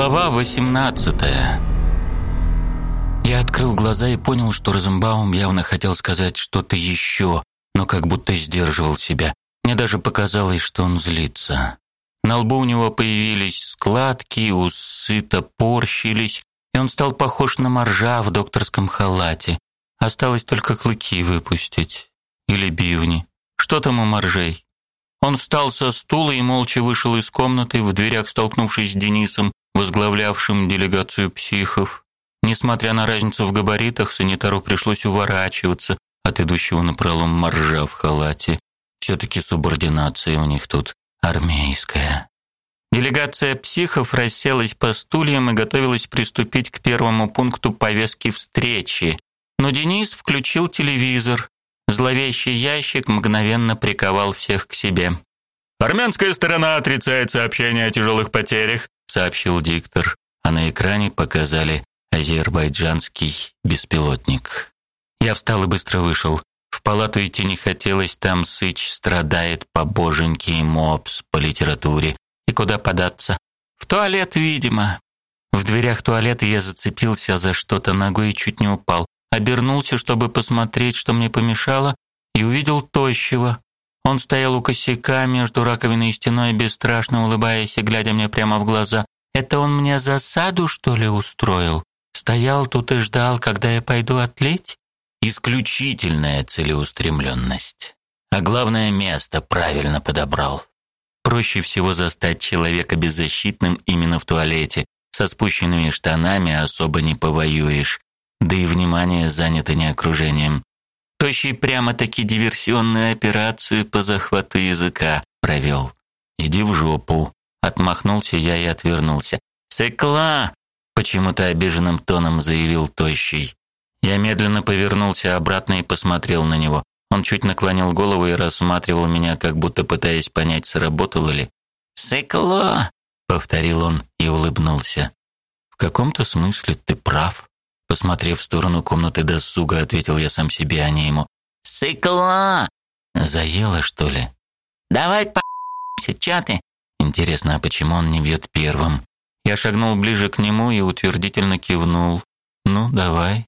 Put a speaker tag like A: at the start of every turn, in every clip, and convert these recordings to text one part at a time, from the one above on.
A: Глава 18. Я открыл глаза и понял, что Розенбаум явно хотел сказать что-то еще, но как будто сдерживал себя. Мне даже показалось, что он злится. На лбу у него появились складки, усы топорщились, и он стал похож на моржа в докторском халате. Осталось только клыки выпустить. Или бивни. Что там у моржей? Он встал со стула и молча вышел из комнаты, в дверях столкнувшись с Денисом, возглавлявшим делегацию психов. Несмотря на разницу в габаритах, санитару пришлось уворачиваться от идущего напролом моржа в халате. Все-таки субординация у них тут армейская. Делегация психов расселась по стульям и готовилась приступить к первому пункту повестки встречи. Но Денис включил телевизор. Зловещий ящик мгновенно приковал всех к себе.
B: Армянская сторона отрицает сообщение о тяжелых потерях,
A: сообщил диктор, а на экране показали азербайджанский беспилотник. Я встал и быстро вышел. В палату идти не хотелось, там Сыч страдает по боженьке и мопс по литературе. И куда податься? В туалет, видимо. В дверях туалета я зацепился за что-то ногой и чуть не упал. Обернулся, чтобы посмотреть, что мне помешало, и увидел тощего. Он стоял у косяка между раковиной и стеной, бесстрашно улыбаясь и глядя мне прямо в глаза. Это он мне засаду, что ли, устроил? Стоял тут и ждал, когда я пойду отлить? Исключительная целеустремленность. А главное место правильно подобрал. Проще всего застать человека беззащитным именно в туалете. Со спущенными штанами особо не повоюешь. Да и внимание занято не окружением. Тощий прямо-таки диверсионную операцию по захвату языка провел. Иди в жопу. Отмахнулся я и отвернулся. Секла! Почему-то обиженным тоном заявил Тощий. Я медленно повернулся обратно и посмотрел на него. Он чуть наклонил голову и рассматривал меня, как будто пытаясь понять, сработало ли. «Секло!» — повторил он и улыбнулся. «В каком-то смысле ты прав», Посмотрев в сторону комнаты досуга, ответил я сам себе, а не ему. «Сыкла!» «Заело, что ли?» «Давай по***ся, чё ты?» Интересно, а почему он не бьет первым? Я шагнул ближе к нему и утвердительно кивнул. «Ну, давай».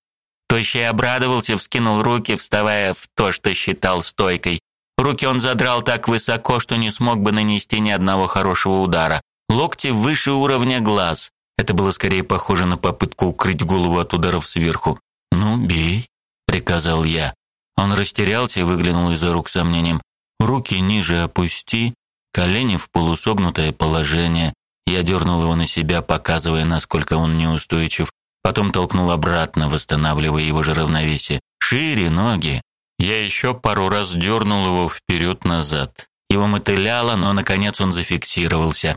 A: Тощий обрадовался, вскинул руки, вставая в то, что считал стойкой. Руки он задрал так высоко, что не смог бы нанести ни одного хорошего удара. Локти выше уровня глаз. Это было скорее похоже на попытку укрыть голову от ударов сверху. "Ну, бей", приказал я. Он растерялся и выглянул из-за рук с сомнением. "Руки ниже опусти, колени в полусогнутое положение". Я дернул его на себя, показывая, насколько он неустойчив. Потом толкнул обратно, восстанавливая его же равновесие. "Шире ноги". Я еще пару раз дернул его вперед назад Его мотыляло, но наконец он зафиксировался.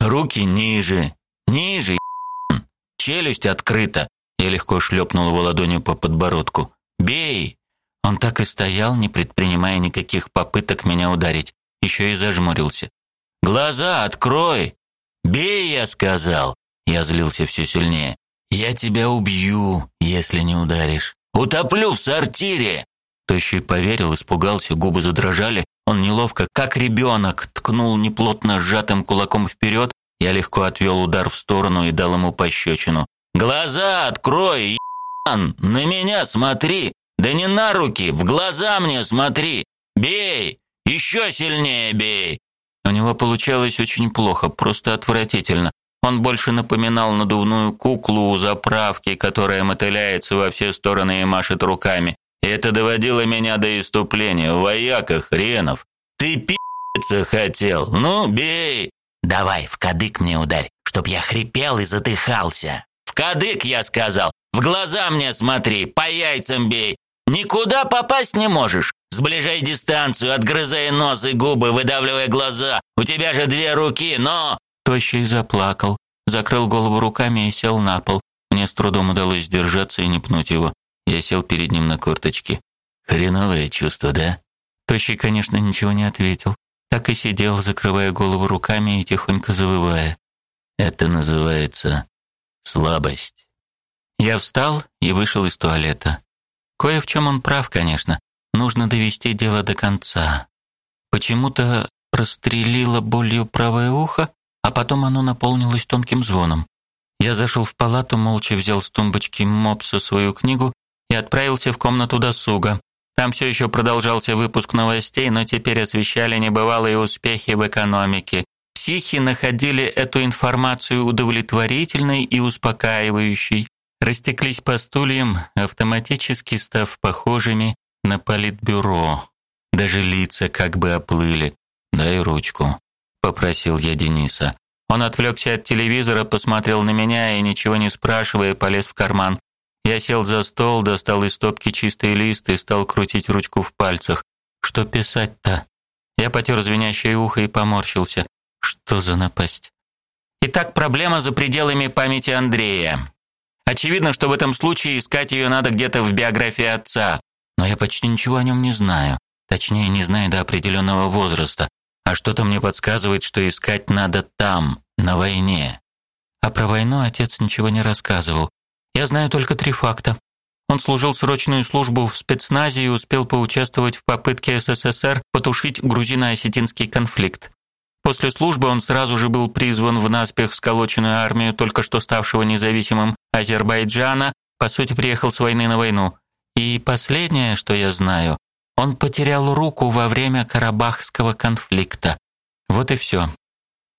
A: Руки ниже, Ниже, челюсть открыта. Я легко шлепнул его ладонью по подбородку. Бей. Он так и стоял, не предпринимая никаких попыток меня ударить, еще и зажмурился. Глаза открой. Бей, я сказал. Я злился все сильнее. Я тебя убью, если не ударишь. Утоплю в сортире. Тощий поверил, испугался, губы задрожали. Он неловко, как ребенок, ткнул неплотно сжатым кулаком вперед, я легко отвел удар в сторону и дал ему пощечину. «Глаза открой, ебан! На меня смотри! Да не на руки, в глаза мне смотри! Бей! Еще сильнее бей!» У него получалось очень плохо, просто отвратительно. Он больше напоминал надувную куклу у заправки, которая мотыляется во все стороны и машет руками. И это доводило меня до иступления. Вояка хренов. Ты пи***ться хотел. Ну, бей. Давай, в кадык мне ударь, чтоб я хрипел и задыхался. В кадык, я сказал. В глаза мне смотри, по яйцам бей. Никуда попасть не можешь. Сближай дистанцию, отгрызай нос и губы, выдавливая глаза. У тебя же две руки, но Тощий заплакал, закрыл голову руками и сел на пол. Мне с трудом удалось сдержаться и не пнуть его. Я сел перед ним на корточки. Хреновое чувство, да? Тощий, конечно, ничего не ответил так и сидел, закрывая голову руками и тихонько завывая. Это называется слабость. Я встал и вышел из туалета. Кое в чем он прав, конечно. Нужно довести дело до конца. Почему-то прострелило болью правое ухо, а потом оно наполнилось тонким звоном. Я зашел в палату, молча взял с тумбочки мопса свою книгу и отправился в комнату досуга. Там все еще продолжался выпуск новостей, но теперь освещали небывалые успехи в экономике. Психи находили эту информацию удовлетворительной и успокаивающей, растеклись по стульям, автоматически став похожими на политбюро. Даже лица как бы оплыли. «Дай ручку», — попросил я Дениса. Он отвлекся от телевизора, посмотрел на меня и, ничего не спрашивая, полез в карман. Я сел за стол, достал из стопки чистый лист и стал крутить ручку в пальцах. Что писать-то? Я потер звенящее ухо и поморщился. Что за напасть? Итак, проблема за пределами памяти Андрея. Очевидно, что в этом случае искать ее надо где-то в биографии отца, но я почти ничего о нем не знаю. Точнее, не знаю до определенного возраста а что-то мне подсказывает, что искать надо там, на войне. А про войну отец ничего не рассказывал. Я знаю только три факта. Он служил срочную службу в спецназе и успел поучаствовать в попытке СССР потушить грузино-осетинский конфликт. После службы он сразу же был призван в наспех сколоченную армию только что ставшего независимым Азербайджана, по сути, приехал с войны на войну. И последнее, что я знаю, он потерял руку во время Карабахского конфликта. Вот и все.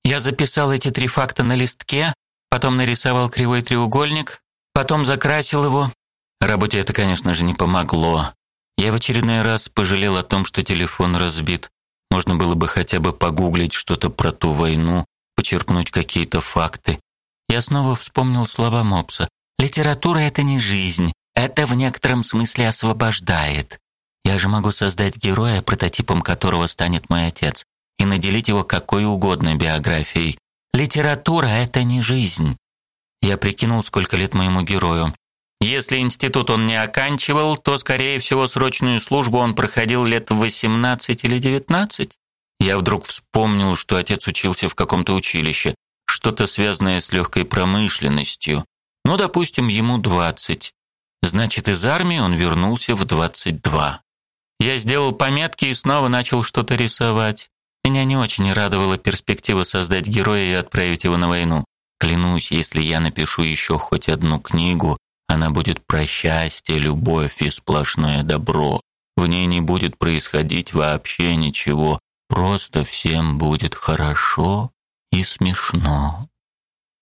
A: Я записал эти три факта на листке, потом нарисовал кривой треугольник, потом закрасил его. Работе это, конечно же, не помогло. Я в очередной раз пожалел о том, что телефон разбит. Можно было бы хотя бы погуглить что-то про ту войну, почерпнуть какие-то факты. Я снова вспомнил слова Мопса. Литература это не жизнь, это в некотором смысле освобождает. Я же могу создать героя, прототипом которого станет мой отец, и наделить его какой угодно биографией. Литература это не жизнь. Я прикинул, сколько лет моему герою. Если институт он не оканчивал, то скорее всего срочную службу он проходил лет в 18 или 19. Я вдруг вспомнил, что отец учился в каком-то училище, что-то связанное с легкой промышленностью. Ну, допустим, ему 20. Значит, из армии он вернулся в 22. Я сделал пометки и снова начал что-то рисовать. Меня не очень радовала перспектива создать героя и отправить его на войну. Клянусь, если я напишу еще хоть одну книгу, она будет про счастье, любовь и сплошное добро. В ней не будет происходить вообще ничего, просто всем будет хорошо и смешно.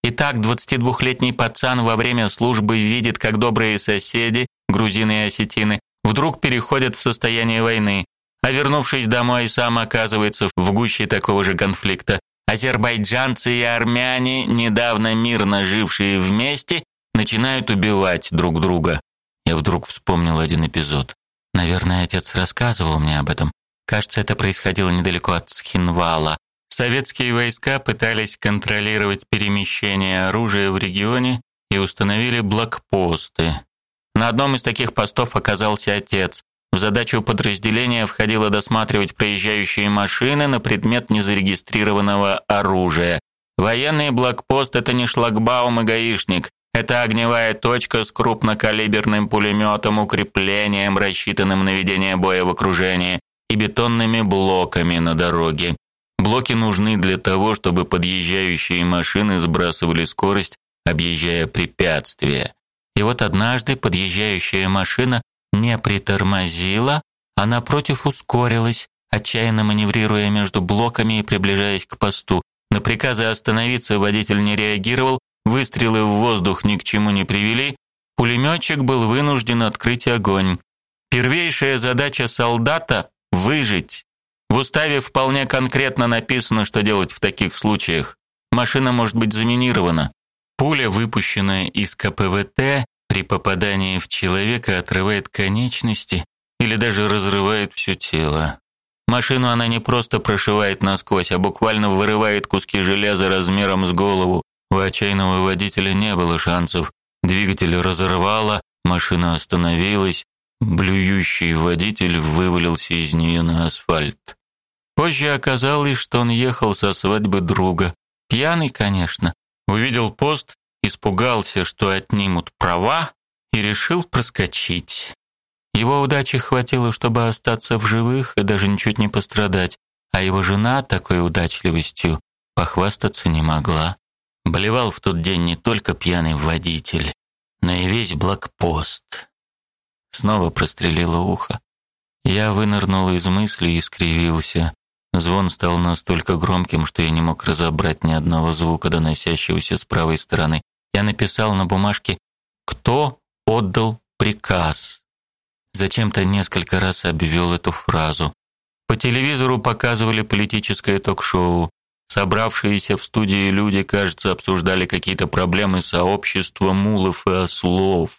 A: Итак, 22-летний пацан во время службы видит, как добрые соседи, грузины и осетины, вдруг переходит в состояние войны, а вернувшись домой, сам оказывается в гуще такого же конфликта. Азербайджанцы и армяне, недавно мирно жившие вместе, начинают убивать друг друга. Я вдруг вспомнил один эпизод. Наверное, отец рассказывал мне об этом. Кажется, это происходило недалеко от Схинвала. Советские войска пытались контролировать перемещение оружия в регионе и установили блокпосты. На одном из таких постов оказался отец. В задачу подразделения входило досматривать проезжающие машины на предмет незарегистрированного оружия. Военный блокпост это не шлагбаум и гаишник. Это огневая точка с крупнокалиберным пулеметом, укреплением, рассчитанным на ведение боя в окружении, и бетонными блоками на дороге. Блоки нужны для того, чтобы подъезжающие машины сбрасывали скорость, объезжая препятствия. И вот однажды подъезжающая машина не притормозила, а напротив ускорилась, отчаянно маневрируя между блоками и приближаясь к посту. На приказы остановиться водитель не реагировал, выстрелы в воздух ни к чему не привели, пулеметчик был вынужден открыть огонь. Первейшая задача солдата выжить. В уставе вполне конкретно написано, что делать в таких случаях. Машина может быть заминирована. Пуля, выпущенная из КПВТ, при попадании в человека отрывает конечности или даже разрывает все тело. Машину она не просто прошивает насквозь, а буквально вырывает куски железа размером с голову. У отчаянного водителя не было шансов. Двигатель разорвало, машина остановилась, блюющий водитель вывалился из нее на асфальт. Позже оказалось, что он ехал со свадьбы друга. Пьяный, конечно, Увидел пост, испугался, что отнимут права, и решил проскочить. Его удачи хватило, чтобы остаться в живых и даже ничуть не пострадать, а его жена такой удачливостью похвастаться не могла. Болевал в тот день не только пьяный водитель, но и весь блокпост. Снова прострелило ухо. Я вынырнул из мыслей и скривился. Звон стал настолько громким, что я не мог разобрать ни одного звука, доносящегося с правой стороны. Я написал на бумажке «Кто отдал приказ?» Зачем-то несколько раз обвел эту фразу. По телевизору показывали политическое ток-шоу. Собравшиеся в студии люди, кажется, обсуждали какие-то проблемы сообщества мулов и ослов.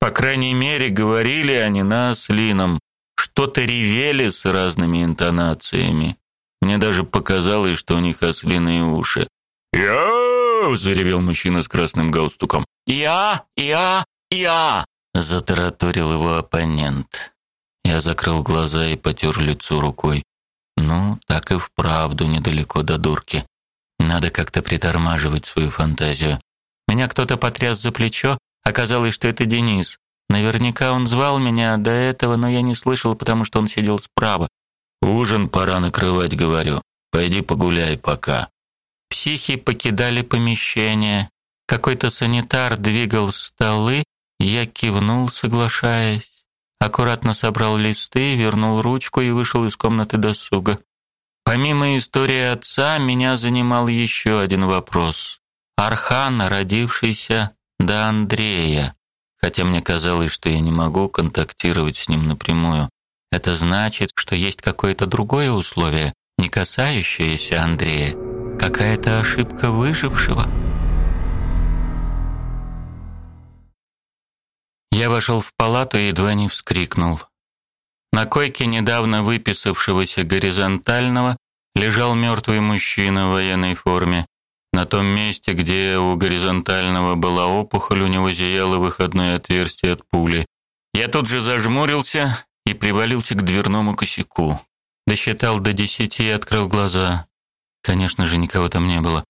A: По крайней мере, говорили они на ослином, что-то ревели с разными интонациями. Мне даже показалось, что у них ослиные уши.
B: «Я!» — заревел мужчина с красным галстуком.
A: «Я! Я! Я!» — затараторил его оппонент. Я закрыл глаза и потер лицо рукой. Ну, так и вправду недалеко до дурки. Надо как-то притормаживать свою фантазию. Меня кто-то потряс за плечо, оказалось, что это Денис. Наверняка он звал меня до этого, но я не слышал, потому что он сидел справа.
B: Ужин пора накрывать, говорю. Пойди погуляй пока.
A: Психи покидали помещение. Какой-то санитар двигал столы, я кивнул, соглашаясь аккуратно собрал листы, вернул ручку и вышел из комнаты досуга. Помимо истории отца, меня занимал еще один вопрос. Архан, родившийся до Андрея, хотя мне казалось, что я не могу контактировать с ним напрямую. Это значит, что есть какое-то другое условие, не касающееся Андрея, какая-то ошибка выжившего. Я вошел в палату и едва не вскрикнул. На койке недавно выписавшегося горизонтального лежал мертвый мужчина в военной форме. На том месте, где у горизонтального была опухоль, у него зияло выходное отверстие от пули. Я тут же зажмурился и привалился к дверному косяку. Досчитал до десяти и открыл глаза. Конечно же, никого там не было.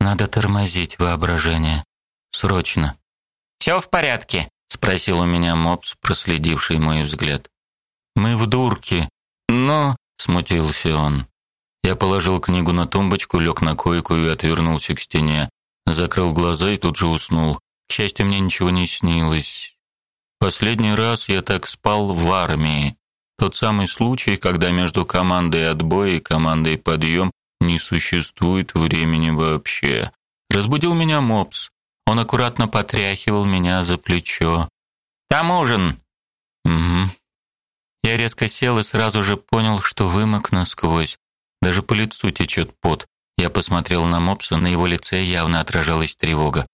A: Надо тормозить воображение. Срочно. «Все в порядке?» спросил у меня мопс, проследивший мой взгляд. Мы в дурке. Но, смутился он. Я положил книгу на тумбочку, лег на койку и отвернулся к стене. Закрыл глаза и тут же уснул. К счастью, мне ничего не снилось. Последний раз я так спал в армии. Тот самый случай, когда между командой отбоя и командой подъем не существует времени вообще. Разбудил меня мопс. Он аккуратно потряхивал меня за плечо. «Там ужин!» «Угу». Я резко сел и сразу же понял, что вымок насквозь. Даже по лицу течет пот. Я посмотрел на Мопса, на его лице явно отражалась тревога.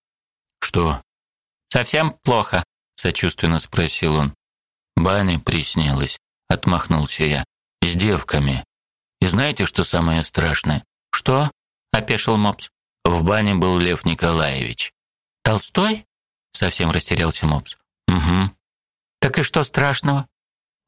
A: «Что?» «Совсем плохо?» — сочувственно спросил он. «Баня приснилась», — отмахнулся я. «С девками. И знаете, что самое страшное?» «Что?» — опешил Мопс. В бане был Лев Николаевич. Толстой? Совсем растерялся Мопс. Угу. Так и что страшного?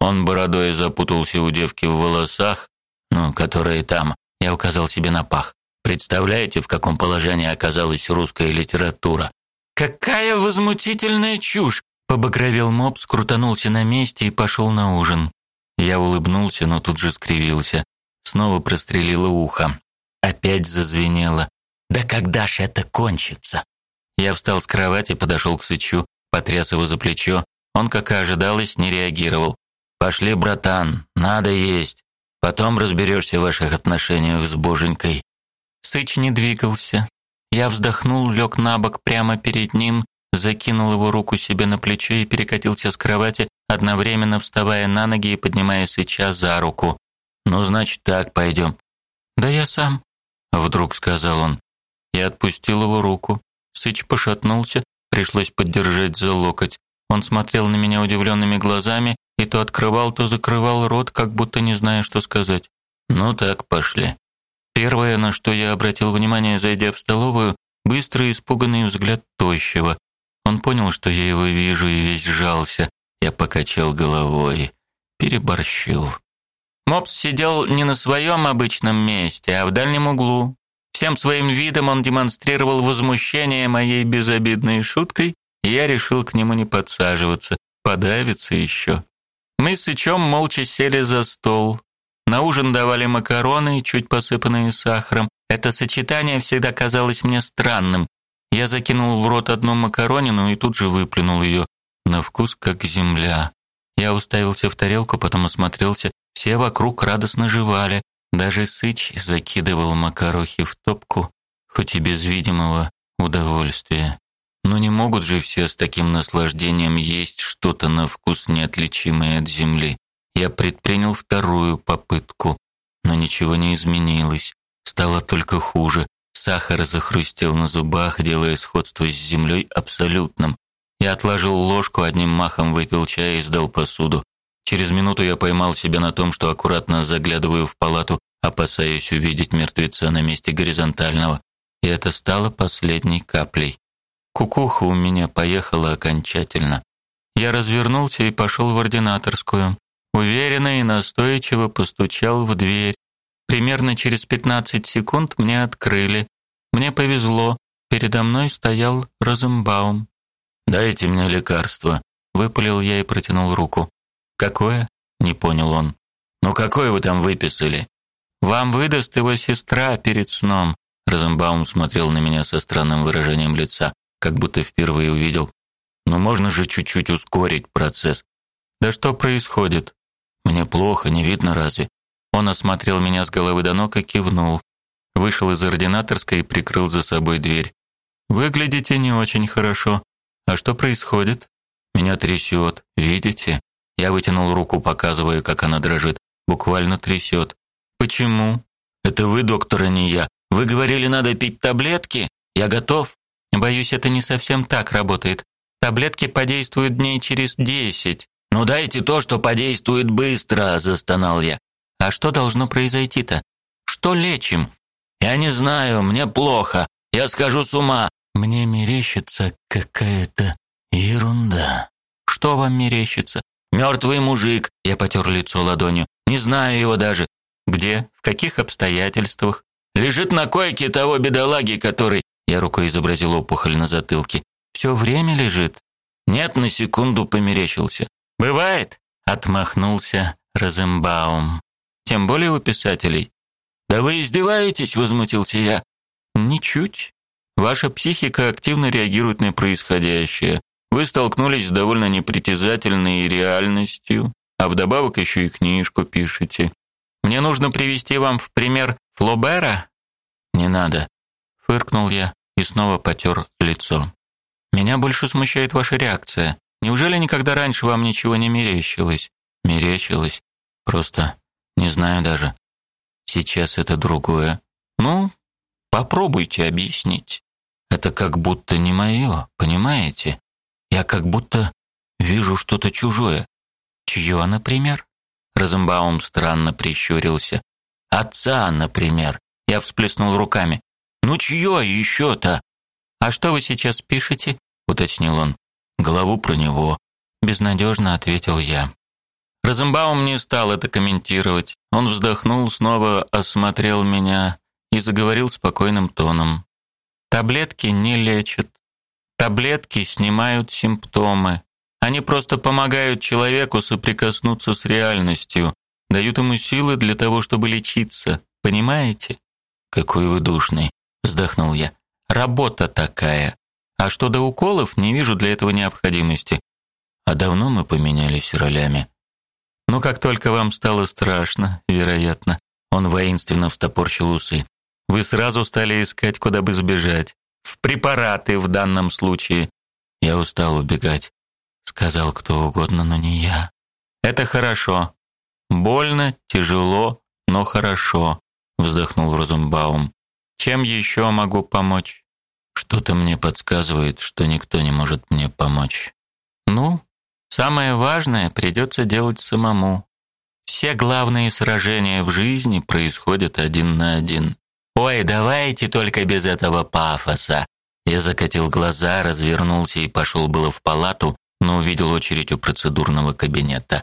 A: Он бородой запутался у девки в волосах, ну, которые там. Я указал себе на пах. Представляете, в каком положении оказалась русская литература? Какая возмутительная чушь, побагровел Мопс, крутанулся на месте и пошел на ужин. Я улыбнулся, но тут же скривился. Снова прострелило ухо. Опять зазвенело. Да когда ж это кончится? Я встал с кровати, подошел к Сычу, потряс его за плечо. Он, как и ожидалось, не реагировал. «Пошли, братан, надо есть. Потом разберешься в ваших отношениях с боженькой». Сыч не двигался. Я вздохнул, лег на бок прямо перед ним, закинул его руку себе на плечо и перекатился с кровати, одновременно вставая на ноги и поднимая Сыча за руку. «Ну, значит, так, пойдем». «Да я сам», — вдруг сказал он. Я отпустил его руку. Сыч пошатнулся, пришлось поддержать за локоть. Он смотрел на меня удивленными глазами и то открывал, то закрывал рот, как будто не зная, что сказать. Ну так, пошли. Первое, на что я обратил внимание, зайдя в столовую, быстрый испуганный взгляд тощего. Он понял, что я его вижу и весь сжался. Я покачал головой, переборщил. Мопс сидел не на своем обычном месте, а в дальнем углу, Всем своим видом он демонстрировал возмущение моей безобидной шуткой, и я решил к нему не подсаживаться, подавиться еще. Мы с Сычом молча сели за стол. На ужин давали макароны, чуть посыпанные сахаром. Это сочетание всегда казалось мне странным. Я закинул в рот одну макаронину и тут же выплюнул ее. На вкус как земля. Я уставился в тарелку, потом осмотрелся. Все вокруг радостно жевали. Даже Сыч закидывал макарохи в топку, хоть и без видимого удовольствия. Но не могут же все с таким наслаждением есть что-то на вкус неотличимое от земли. Я предпринял вторую попытку, но ничего не изменилось. Стало только хуже. Сахар захрустел на зубах, делая сходство с землей абсолютным. Я отложил ложку, одним махом выпил чай и сдал посуду. Через минуту я поймал себя на том, что аккуратно заглядываю в палату, опасаясь увидеть мертвеца на месте горизонтального. И это стало последней каплей. Кукуха у меня поехала окончательно. Я развернулся и пошел в ординаторскую. Уверенно и настойчиво постучал в дверь. Примерно через 15 секунд мне открыли. Мне повезло. Передо мной стоял Розенбаум.
B: «Дайте мне лекарство», — выпалил я и протянул руку.
A: «Какое?» — не понял он.
B: «Ну какое вы там выписали?»
A: «Вам выдаст его сестра перед сном». Розенбаум смотрел на меня со странным выражением лица, как будто впервые увидел.
B: «Но можно же чуть-чуть ускорить процесс».
A: «Да что происходит?»
B: «Мне плохо, не видно разве?»
A: Он осмотрел меня с головы до ног и кивнул. Вышел из ординаторской и прикрыл за собой дверь. Выглядите не очень хорошо. А что происходит?
B: Меня трясет, видите?
A: Я вытянул руку, показывая, как она дрожит. Буквально трясет. Почему?
B: Это вы, доктор, а не я. Вы говорили, надо пить таблетки? Я готов.
A: Боюсь, это не совсем так работает. Таблетки подействуют дней через десять.
B: Ну дайте то, что подействует быстро, застонал я.
A: А что должно произойти-то? Что лечим?
B: Я не знаю, мне плохо. Я схожу с ума.
A: Мне мерещится какая-то ерунда. Что вам мерещится?
B: Мертвый мужик.
A: Я потер лицо ладонью. Не знаю его даже. Где? В каких обстоятельствах?
B: Лежит на койке того бедолаги, который...
A: Я рукой изобразил опухоль на затылке. Все время лежит?
B: Нет, на секунду померещился.
A: Бывает, отмахнулся Розенбаум. Тем более у писателей.
B: Да вы издеваетесь, возмутился я.
A: Ничуть. Ваша психика активно реагирует на происходящее. Вы столкнулись с довольно непритязательной реальностью, а вдобавок еще и книжку пишете. Мне нужно привести вам в пример Флобера?
B: Не надо,
A: фыркнул я и снова потер лицо. Меня больше смущает ваша реакция. Неужели никогда раньше вам ничего не мерещилось?
B: Мерещилось. Просто не знаю даже. Сейчас это другое.
A: Ну, попробуйте объяснить.
B: Это как будто не мое, понимаете? Я как будто вижу что-то чужое.
A: Чье, например?
B: Розенбаум странно прищурился. Отца, например. Я всплеснул руками. Ну чье еще-то?
A: А что вы сейчас пишете? уточнил он.
B: Главу про него,
A: безнадежно ответил я. Розенбаум не стал это комментировать. Он вздохнул, снова осмотрел меня и заговорил спокойным тоном. Таблетки не лечат. Таблетки снимают симптомы. Они просто помогают человеку соприкоснуться с реальностью, дают ему силы для того, чтобы лечиться. Понимаете?
B: Какой вы душный, вздохнул я.
A: Работа такая. А что до уколов, не вижу для этого необходимости.
B: А давно мы поменялись ролями.
A: Ну, как только вам стало страшно, вероятно, он воинственно встопорщил усы. Вы сразу стали искать, куда бы сбежать. В препараты в данном случае.
B: Я устал убегать, сказал кто угодно, но не я.
A: Это хорошо. Больно, тяжело, но хорошо, вздохнул Розенбаум. Чем еще могу помочь?
B: Что-то мне подсказывает, что никто не может мне помочь.
A: Ну, Самое важное придется делать самому. Все главные сражения в жизни происходят один на один. Ой, давайте только без этого пафоса. Я закатил глаза, развернулся и пошел было в палату, но увидел очередь у процедурного кабинета.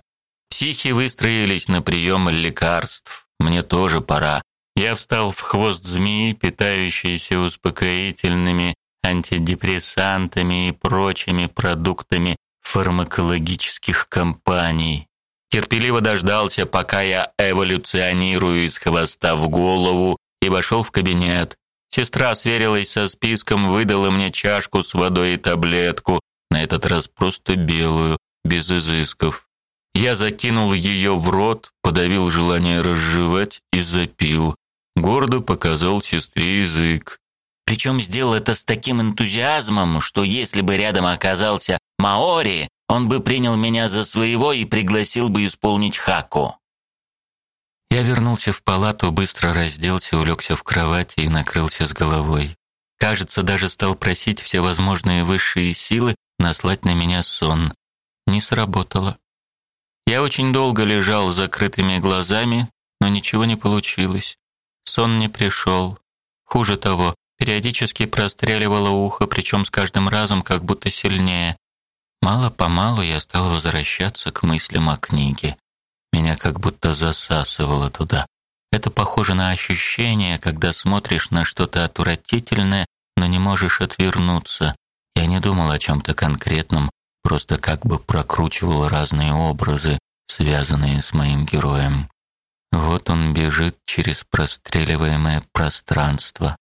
A: Психи выстроились на прием лекарств. Мне тоже пора. Я встал в хвост змеи, питающейся успокоительными, антидепрессантами и прочими продуктами фармакологических компаний. Терпеливо дождался, пока я эволюционирую из хвоста в голову и вошел в кабинет. Сестра сверилась со списком, выдала мне чашку с водой и таблетку, на этот раз просто белую, без изысков. Я закинул ее в рот, подавил желание разжевать и запил. Гордо показал сестре язык.
B: Причем сделал это с таким энтузиазмом, что если бы рядом оказался Маори, он бы принял меня за своего и пригласил бы исполнить хаку.
A: Я вернулся в палату, быстро разделся, улегся в кровати и накрылся с головой. Кажется, даже стал просить все возможные высшие силы наслать на меня сон. Не сработало. Я очень долго лежал с закрытыми глазами, но ничего не получилось. Сон не пришел. Хуже того, периодически простреливало ухо, причем с каждым разом как будто сильнее. Мало-помалу я стал возвращаться к мыслям о книге. Меня как будто засасывало туда. Это похоже на ощущение, когда смотришь на что-то отвратительное, но не можешь отвернуться. Я не думал о чем то конкретном, просто как бы прокручивал разные образы, связанные с моим героем. Вот он бежит через простреливаемое пространство.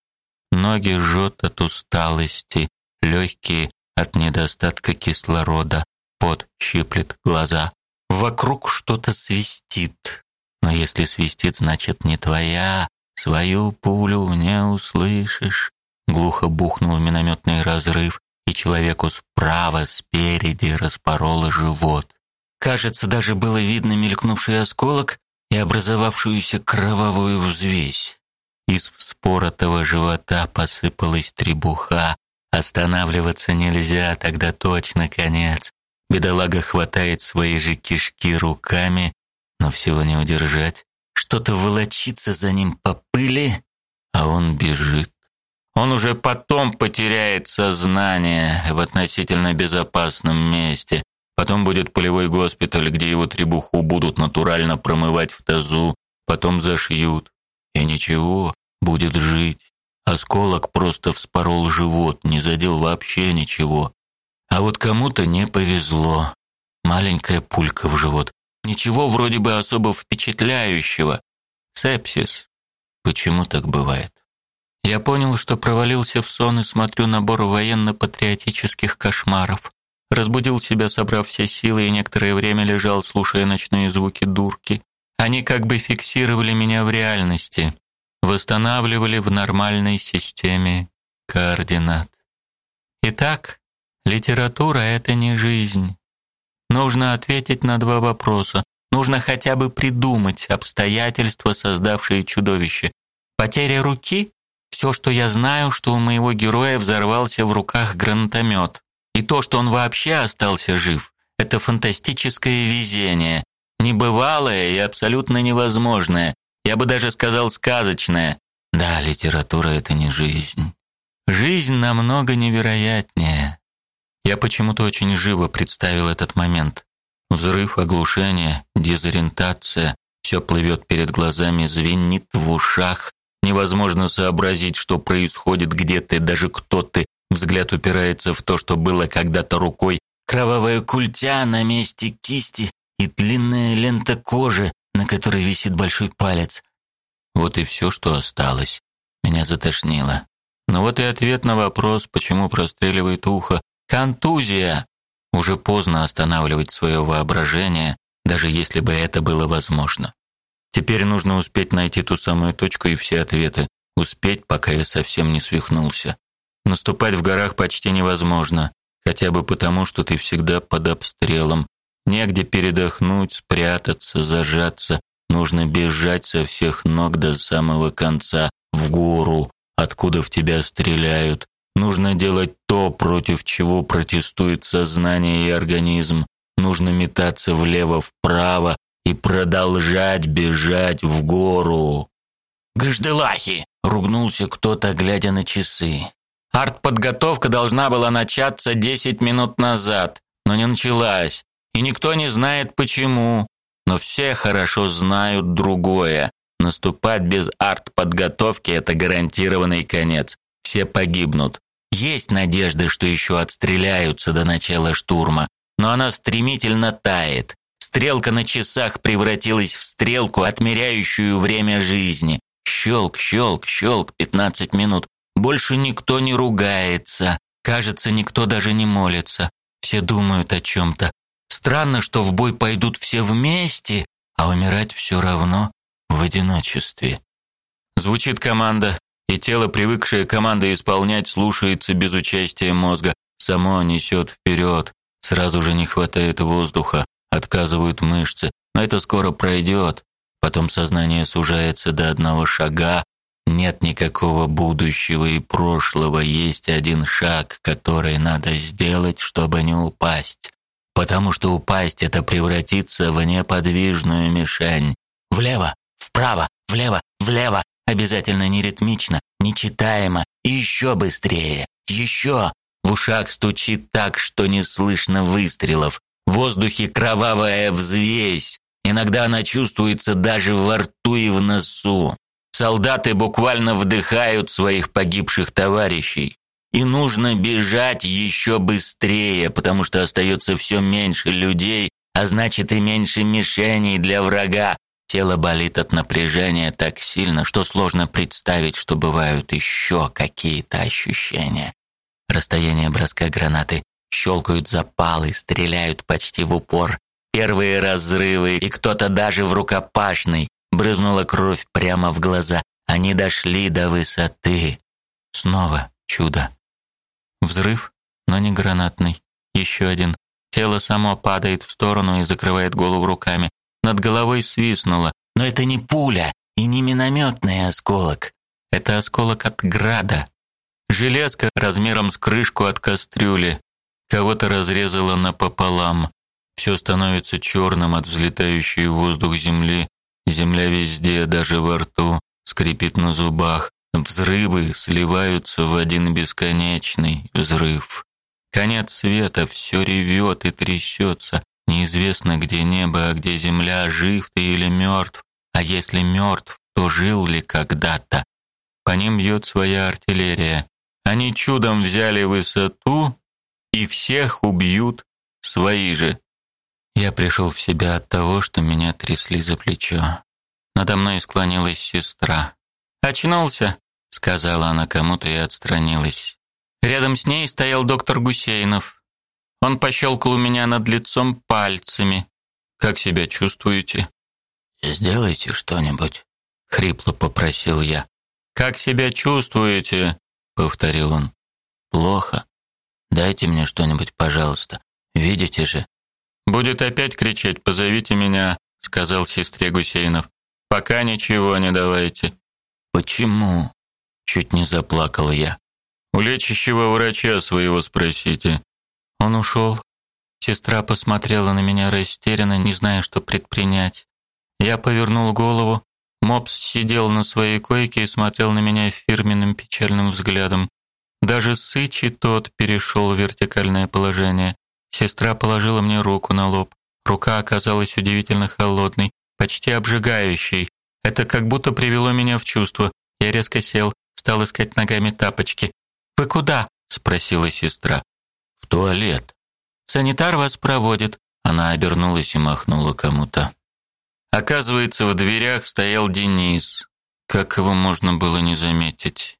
A: Ноги жжет от усталости, легкие от недостатка кислорода, пот щиплет глаза. Вокруг что-то свистит. Но если свистит, значит не твоя. Свою пулю не услышишь. Глухо бухнул минометный разрыв, и человеку справа, спереди распороло живот. Кажется, даже было видно мелькнувший осколок и образовавшуюся кровавую взвесь. Из вспоротого живота посыпалась требуха. Останавливаться нельзя, тогда точно конец. Бедолага хватает свои же кишки руками, но всего не удержать. Что-то волочится за ним по пыли, а он бежит. Он уже потом потеряет сознание в относительно безопасном месте. Потом будет полевой госпиталь, где его требуху будут натурально промывать в тазу, потом зашьют. И ничего, будет жить. Осколок просто вспорол живот, не задел вообще ничего. А вот кому-то не повезло. Маленькая пулька в живот. Ничего вроде бы особо впечатляющего. Сепсис. Почему так бывает? Я понял, что провалился в сон и смотрю набор военно-патриотических кошмаров. Разбудил себя, собрав все силы, и некоторое время лежал, слушая ночные звуки дурки. Они как бы фиксировали меня в реальности, восстанавливали в нормальной системе координат. Итак, литература это не жизнь. Нужно ответить на два вопроса. Нужно хотя бы придумать обстоятельства, создавшие чудовище. Потеря руки все, что я знаю, что у моего героя взорвался в руках гранатомет. И то, что он вообще остался жив, это фантастическое везение, небывалое и абсолютно невозможное. Я бы даже сказал сказочное. Да, литература это не жизнь. Жизнь намного невероятнее. Я почему-то очень живо представил этот момент. Взрыв, оглушение, дезориентация, все плывет перед глазами, звенит в ушах, Невозможно сообразить, что происходит, где ты, даже кто ты. Взгляд упирается в то, что было когда-то рукой. Кровавая культя на месте кисти и длинная лента кожи, на которой висит большой палец. Вот и все, что осталось. Меня затошнило. Но вот и ответ на вопрос, почему простреливает ухо. Контузия. Уже поздно останавливать свое воображение, даже если бы это было возможно. Теперь нужно успеть найти ту самую точку и все ответы. Успеть, пока я совсем не свихнулся. Наступать в горах почти невозможно, хотя бы потому, что ты всегда под обстрелом. Негде передохнуть, спрятаться, зажаться. Нужно бежать со всех ног до самого конца, в гору, откуда в тебя стреляют. Нужно делать то, против чего протестует сознание и организм. Нужно метаться влево-вправо, и продолжать бежать в гору. «Гажделахи!» — ругнулся кто-то, глядя на часы. «Артподготовка должна была начаться десять минут назад, но не началась, и никто не знает почему. Но все хорошо знают другое. Наступать без артподготовки — это гарантированный конец. Все погибнут. Есть надежда, что еще отстреляются до начала штурма, но она стремительно тает. Стрелка на часах превратилась в стрелку, отмеряющую время жизни. Щелк, щелк, щелк, пятнадцать минут. больше никто не ругается. Кажется, никто даже не молится. Все думают о чем-то. Странно, что в бой пойдут все вместе, а умирать все равно в одиночестве. Звучит команда, и тело, привыкшее команды исполнять, слушается без участия мозга, само несет вперед. Сразу же не хватает воздуха, отказывают мышцы, но это скоро пройдет. Потом сознание сужается до одного шага, нет никакого будущего и прошлого, есть один шаг, который надо сделать, чтобы не упасть. Потому что упасть это превратиться в неподвижную мишень. Влево, вправо, влево, влево, обязательно не ритмично, нечитаемо и еще быстрее. Еще в ушах стучит так, что не слышно выстрелов. В воздухе кровавая взвесь. Иногда она чувствуется даже во рту и в носу. Солдаты буквально вдыхают своих погибших товарищей. И нужно бежать еще быстрее, потому что остается все меньше людей, а значит и меньше мишеней для врага. Тело болит от напряжения так сильно, что сложно представить, что бывают еще какие-то ощущения. Расстояние броска гранаты, щелкают запалы, стреляют почти в упор. Первые разрывы, и кто-то даже в рукопашный. Брызнула кровь прямо в глаза. Они дошли до высоты. Снова чудо. Взрыв, но не гранатный. Еще один. Тело само падает в сторону и закрывает голову руками. Над головой свистнуло. Но это не пуля и не минометный осколок. Это осколок от града. Железка размером с крышку от кастрюли. Кого-то разрезало напополам. Все становится черным от взлетающей в воздух земли. Земля везде, даже во рту, скрипит на зубах. Взрывы сливаются в один бесконечный взрыв. Конец света, все ревет и трясется. Неизвестно, где небо, а где земля, жив ты или мертв. А если мертв, то жил ли когда-то? По ним бьет своя артиллерия. Они чудом взяли высоту и всех убьют свои же. Я пришел в себя от того, что меня трясли за плечо. Надо мной склонилась сестра. «Очнулся», — сказала она кому-то и отстранилась. Рядом с ней стоял доктор Гусейнов. Он пощелкал у меня над лицом пальцами. «Как себя чувствуете?» «Сделайте что-нибудь», — хрипло попросил я. «Как себя чувствуете?» — повторил он. «Плохо. Дайте мне что-нибудь, пожалуйста. Видите же, Будет опять кричать: "Позовите меня", сказал сестре Гусейнов. Пока ничего не давайте. Почему? чуть не заплакал я. У лечащего врача своего спросите. Он ушел. Сестра посмотрела на меня растерянно, не зная, что предпринять. Я повернул голову. Мопс сидел на своей койке и смотрел на меня фирменным печальным взглядом. Даже Сычи тот перешел в вертикальное положение. Сестра положила мне руку на лоб. Рука оказалась удивительно холодной, почти обжигающей. Это как будто привело меня в чувство. Я резко сел, стал искать ногами тапочки. "Вы куда?" спросила сестра. "В туалет. Санитар вас проводит". Она обернулась и махнула кому-то. Оказывается, в дверях стоял Денис. Как его можно было не заметить?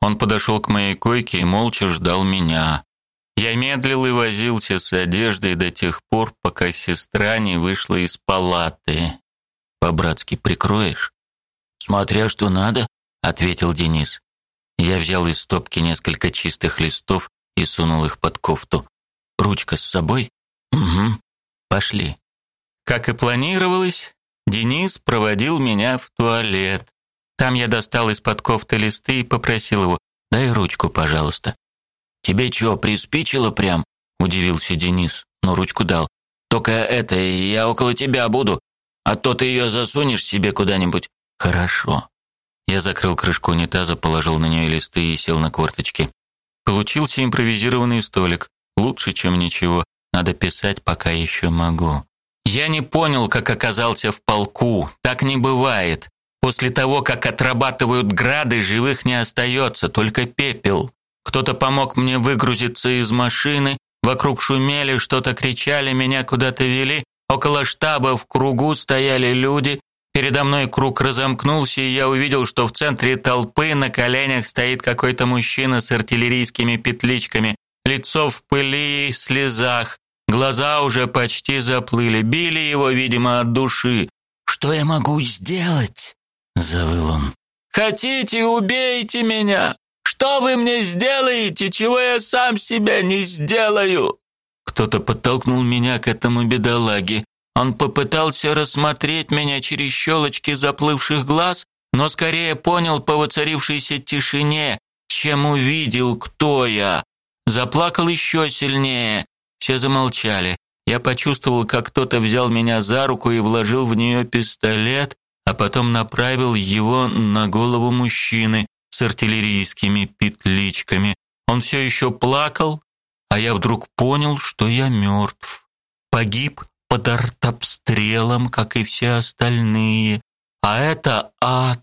A: Он подошел к моей койке и молча ждал меня. Я медлил и возился с одеждой до тех пор, пока сестра не вышла из палаты. По-братски прикроешь? Смотря что надо, ответил Денис. Я взял из стопки несколько чистых листов и сунул их под кофту. Ручка с собой? Угу. Пошли. Как и планировалось, Денис проводил меня в туалет. Там я достал из-под кофты листы и попросил его: "Дай ручку, пожалуйста". Тебе что, приспичило прям? удивился Денис, но ручку дал. Только это, я около тебя буду, а то ты ее засунешь себе куда-нибудь. Хорошо. Я закрыл крышку унитаза, положил на нее листы и сел на корточки. Получился импровизированный столик. Лучше, чем ничего. Надо писать, пока еще могу. Я не понял, как оказался в полку. Так не бывает. После того, как отрабатывают грады, живых не остается, только пепел. Кто-то помог мне выгрузиться из машины, вокруг шумели, что-то кричали, меня куда-то вели. Около штаба в кругу стояли люди. Передо мной круг разомкнулся, и я увидел, что в центре толпы на коленях стоит какой-то мужчина с артиллерийскими петличками, лицо в пыли и слезах, глаза уже почти заплыли, били его, видимо, от души.
B: «Что я могу сделать?» — завыл он.
A: «Хотите, убейте меня! Что вы мне сделаете, чего я сам себя не сделаю?» Кто-то подтолкнул меня к этому бедолаге. Он попытался рассмотреть меня через щелочки заплывших глаз, но скорее понял по воцарившейся тишине, чем увидел, кто я. Заплакал еще сильнее. Все замолчали. Я почувствовал, как кто-то взял меня за руку и вложил в нее пистолет, а потом направил его на голову мужчины с артиллерийскими петличками. Он все еще плакал, а я вдруг понял, что я мертв. Погиб под артобстрелом, как и все остальные. А это ад.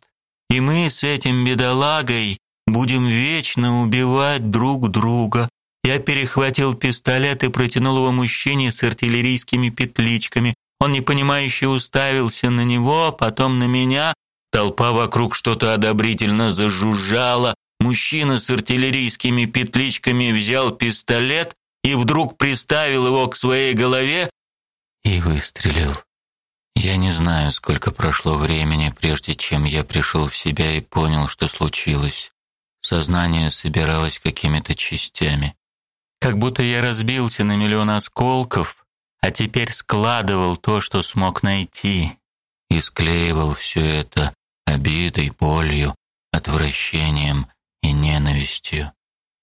A: И мы с этим бедолагой будем вечно убивать друг друга. Я перехватил пистолет и протянул его мужчине с артиллерийскими петличками. Он непонимающе уставился на него, а потом на меня. Толпа вокруг что-то одобрительно зажужжала. Мужчина с артиллерийскими петличками взял пистолет и вдруг приставил его к своей голове, и выстрелил. Я не знаю, сколько прошло времени, прежде чем я пришел в себя и понял, что случилось. Сознание собиралось какими-то частями. Как будто я разбился на миллион осколков, а теперь складывал то, что смог найти, и склеивал все это обидой, болью, отвращением и ненавистью.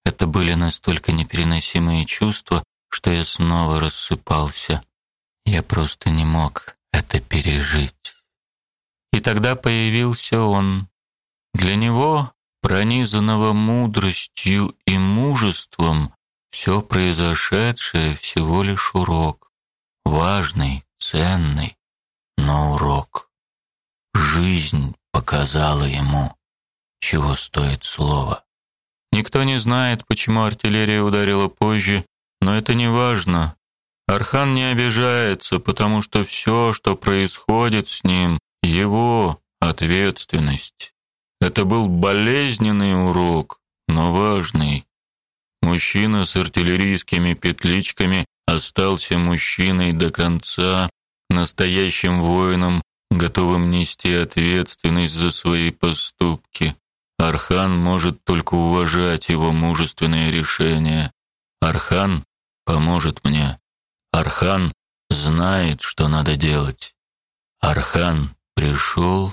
A: Это были настолько непереносимые чувства, что я снова рассыпался. Я просто не мог это пережить. И тогда появился он. Для него, пронизанного мудростью и мужеством, все произошедшее всего лишь урок. Важный, ценный, но урок. Жизнь показала ему, чего стоит слово. Никто не знает, почему артиллерия ударила позже, но это не важно. Архан не обижается, потому что все, что происходит с ним, его ответственность. Это был болезненный урок, но важный. Мужчина с артиллерийскими петличками остался мужчиной до конца, настоящим воином, готовым нести ответственность за свои поступки. Архан может только уважать его мужественные решения. Архан поможет мне. Архан знает, что надо делать. Архан пришел,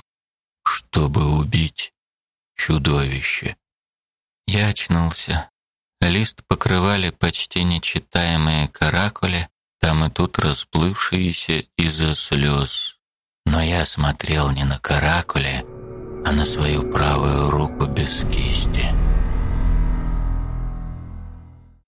A: чтобы убить чудовище. Я очнулся. Лист покрывали почти нечитаемые каракули, там и тут расплывшиеся из-за слез. Но я смотрел не на каракули, а на свою правую руку без кисти.